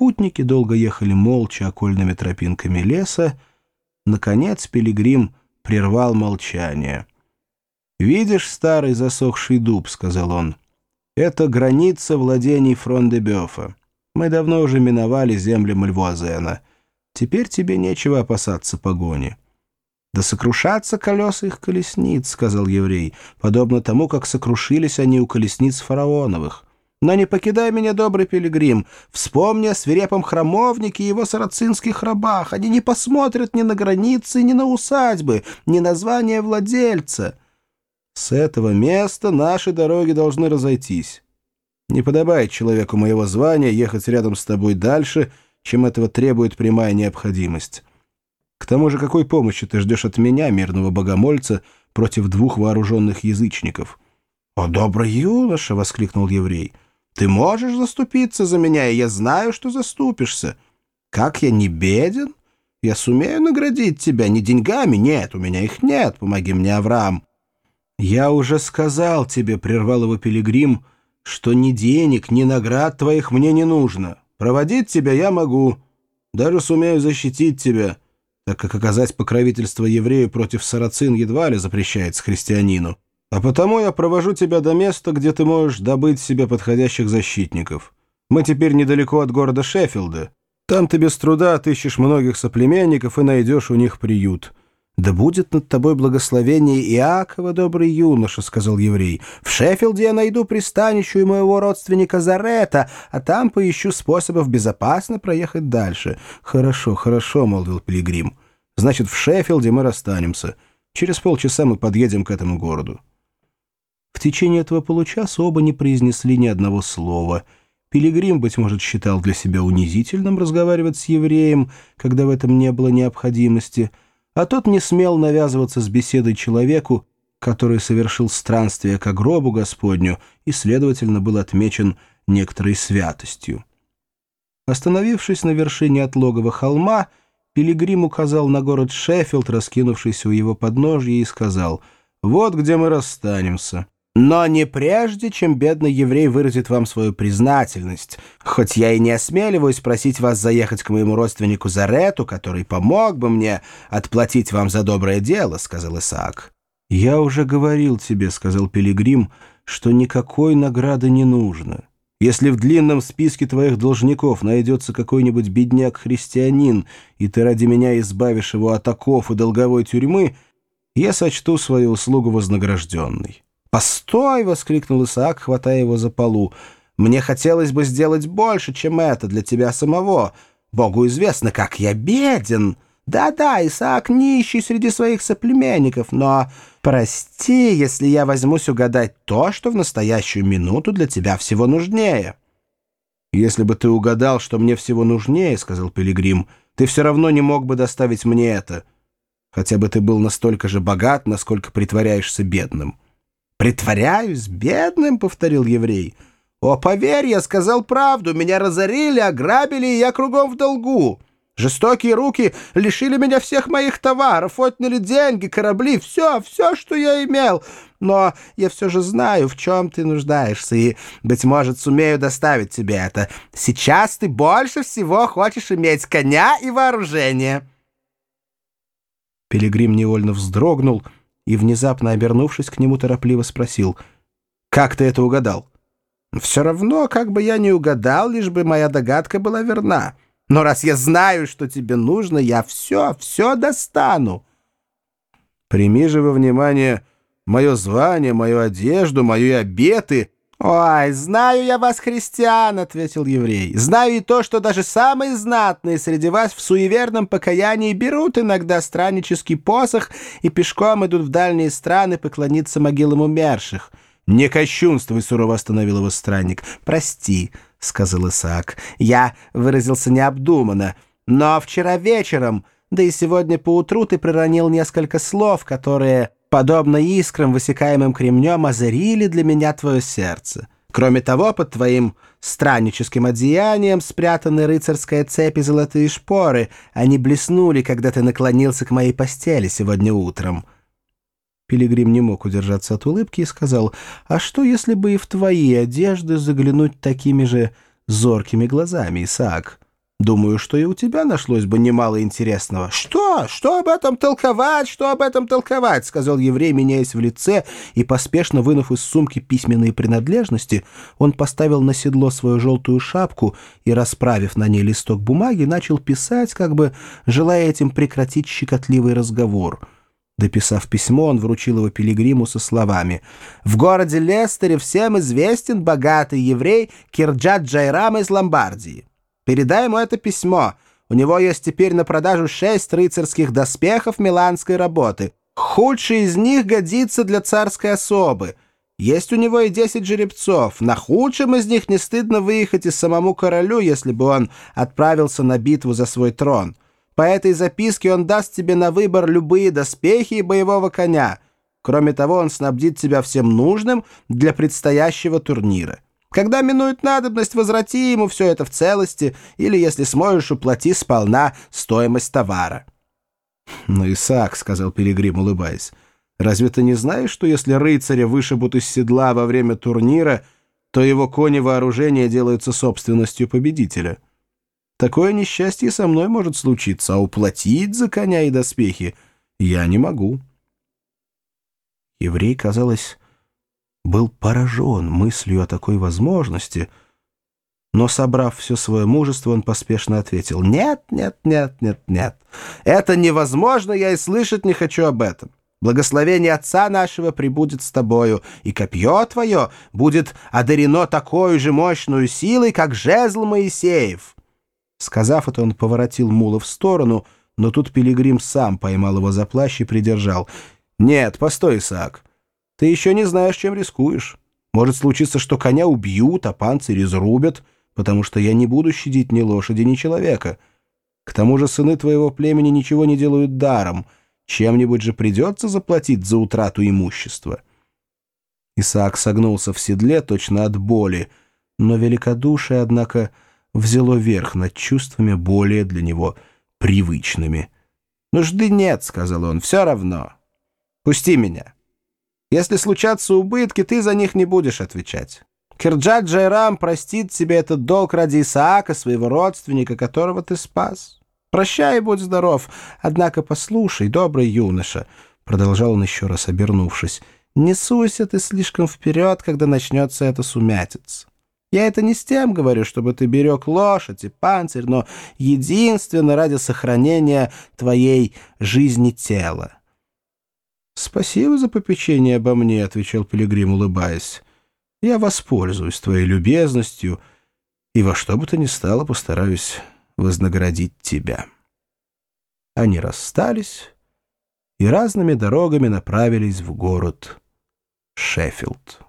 Путники долго ехали молча окольными тропинками леса. Наконец пилигрим прервал молчание. «Видишь старый засохший дуб?» — сказал он. «Это граница владений Фрон-де-Бёфа. Мы давно уже миновали земли Мальвуазена. Теперь тебе нечего опасаться погони». «Да сокрушатся колеса их колесниц», — сказал еврей, «подобно тому, как сокрушились они у колесниц фараоновых». Но не покидай меня, добрый пилигрим. Вспомни о свирепом храмовнике и его сарацинских рабах. Они не посмотрят ни на границы, ни на усадьбы, ни на звание владельца. С этого места наши дороги должны разойтись. Не подобает человеку моего звания ехать рядом с тобой дальше, чем этого требует прямая необходимость. К тому же какой помощи ты ждешь от меня, мирного богомольца, против двух вооруженных язычников?» «О, добрый юноша!» — воскликнул еврей — ты можешь заступиться за меня, и я знаю, что заступишься. Как я не беден, я сумею наградить тебя не деньгами, нет, у меня их нет, помоги мне, Авраам. Я уже сказал тебе, — прервал его пилигрим, — что ни денег, ни наград твоих мне не нужно. Проводить тебя я могу, даже сумею защитить тебя, так как оказать покровительство еврею против сарацин едва ли запрещается христианину. А потому я провожу тебя до места, где ты можешь добыть себе подходящих защитников. Мы теперь недалеко от города Шеффилда. Там ты без труда отыщешь многих соплеменников и найдешь у них приют». «Да будет над тобой благословение Иакова, добрый юноша», — сказал еврей. «В Шеффилде я найду пристанищу и моего родственника Зарета, а там поищу способов безопасно проехать дальше». «Хорошо, хорошо», — молвил Пилигрим. «Значит, в Шеффилде мы расстанемся. Через полчаса мы подъедем к этому городу». В течение этого получаса оба не произнесли ни одного слова. Пилигрим, быть может, считал для себя унизительным разговаривать с евреем, когда в этом не было необходимости, а тот не смел навязываться с беседой человеку, который совершил странствие к гробу Господню и, следовательно, был отмечен некоторой святостью. Остановившись на вершине отлогого холма, Пилигрим указал на город Шеффилд, раскинувшийся у его подножья, и сказал «Вот где мы расстанемся». Но не прежде, чем бедный еврей выразит вам свою признательность, хоть я и не осмеливаюсь просить вас заехать к моему родственнику Зарету, который помог бы мне отплатить вам за доброе дело», — сказал Исаак. «Я уже говорил тебе», — сказал Пилигрим, — «что никакой награды не нужно. Если в длинном списке твоих должников найдется какой-нибудь бедняк-христианин, и ты ради меня избавишь его от оков и долговой тюрьмы, я сочту свою услугу вознагражденной». «Постой!» — воскликнул Исаак, хватая его за полу. «Мне хотелось бы сделать больше, чем это для тебя самого. Богу известно, как я беден. Да-да, Исаак нищий среди своих соплеменников, но прости, если я возьмусь угадать то, что в настоящую минуту для тебя всего нужнее». «Если бы ты угадал, что мне всего нужнее, — сказал Пилигрим, — ты все равно не мог бы доставить мне это. Хотя бы ты был настолько же богат, насколько притворяешься бедным». «Притворяюсь бедным», — повторил еврей. «О, поверь, я сказал правду. Меня разорили, ограбили, и я кругом в долгу. Жестокие руки лишили меня всех моих товаров, отняли деньги, корабли, все, все, что я имел. Но я все же знаю, в чем ты нуждаешься, и, быть может, сумею доставить тебе это. Сейчас ты больше всего хочешь иметь коня и вооружение». Пилигрим невольно вздрогнул — и, внезапно обернувшись к нему, торопливо спросил, «Как ты это угадал?» «Все равно, как бы я не угадал, лишь бы моя догадка была верна. Но раз я знаю, что тебе нужно, я все, все достану». «Прими же во внимание мое звание, мою одежду, мои обеты», «Ой, знаю я вас, христиан», — ответил еврей. «Знаю и то, что даже самые знатные среди вас в суеверном покаянии берут иногда страннический посох и пешком идут в дальние страны поклониться могилам умерших». «Не кощунствуй», — сурово остановил его странник. «Прости», — сказал Исаак. «Я выразился необдуманно. Но вчера вечером, да и сегодня поутру ты проронил несколько слов, которые...» подобно искрам, высекаемым кремнем, озарили для меня твое сердце. Кроме того, под твоим странническим одеянием спрятаны рыцарская цепь и золотые шпоры. Они блеснули, когда ты наклонился к моей постели сегодня утром». Пилигрим не мог удержаться от улыбки и сказал, «А что, если бы и в твои одежды заглянуть такими же зоркими глазами, Исаак? Думаю, что и у тебя нашлось бы немало интересного. Что? Что об этом толковать? Что об этом толковать? Сказал еврей, меняясь в лице, и, поспешно вынув из сумки письменные принадлежности, он поставил на седло свою желтую шапку и, расправив на ней листок бумаги, начал писать, как бы желая этим прекратить щекотливый разговор. Дописав письмо, он вручил его пилигриму со словами «В городе Лестере всем известен богатый еврей Кирджат Джайрам из Ломбардии». Передай ему это письмо. У него есть теперь на продажу шесть рыцарских доспехов миланской работы. Худший из них годится для царской особы. Есть у него и десять жеребцов. На худшем из них не стыдно выехать и самому королю, если бы он отправился на битву за свой трон. По этой записке он даст тебе на выбор любые доспехи и боевого коня. Кроме того, он снабдит тебя всем нужным для предстоящего турнира. Когда минует надобность, возврати ему все это в целости, или, если сможешь, уплати сполна стоимость товара». «Ну, Исаак», — сказал Пилигрим, улыбаясь, — «разве ты не знаешь, что если рыцаря вышибут из седла во время турнира, то его кони вооружения делаются собственностью победителя? Такое несчастье со мной может случиться, а уплатить за коня и доспехи я не могу». Еврей, казалось, был поражен мыслью о такой возможности, но, собрав все свое мужество, он поспешно ответил «Нет, нет, нет, нет, нет. Это невозможно, я и слышать не хочу об этом. Благословение Отца нашего прибудет с тобою, и копье твое будет одарено такой же мощной силой, как жезл Моисеев». Сказав это, он поворотил мула в сторону, но тут Пилигрим сам поймал его за плащ и придержал. «Нет, постой, Исаак». Ты еще не знаешь, чем рискуешь. Может случиться, что коня убьют, а панцирь изрубят, потому что я не буду щадить ни лошади, ни человека. К тому же сыны твоего племени ничего не делают даром. Чем-нибудь же придется заплатить за утрату имущества». Исаак согнулся в седле точно от боли, но великодушие, однако, взяло верх над чувствами более для него привычными. «Нужды нет», — сказал он, — «все равно. Пусти меня». Если случатся убытки, ты за них не будешь отвечать. Кирджат Джайрам простит тебе этот долг ради Исаака, своего родственника, которого ты спас. Прощай и будь здоров. Однако послушай, добрый юноша, — продолжал он еще раз, обернувшись, — не суйся ты слишком вперед, когда начнется эта сумятица. Я это не с тем говорю, чтобы ты берег лошадь и панцирь, но единственно ради сохранения твоей жизни тела. «Спасибо за попечение обо мне», — отвечал Пилигрим, улыбаясь. «Я воспользуюсь твоей любезностью и во что бы то ни стало постараюсь вознаградить тебя». Они расстались и разными дорогами направились в город Шеффилд.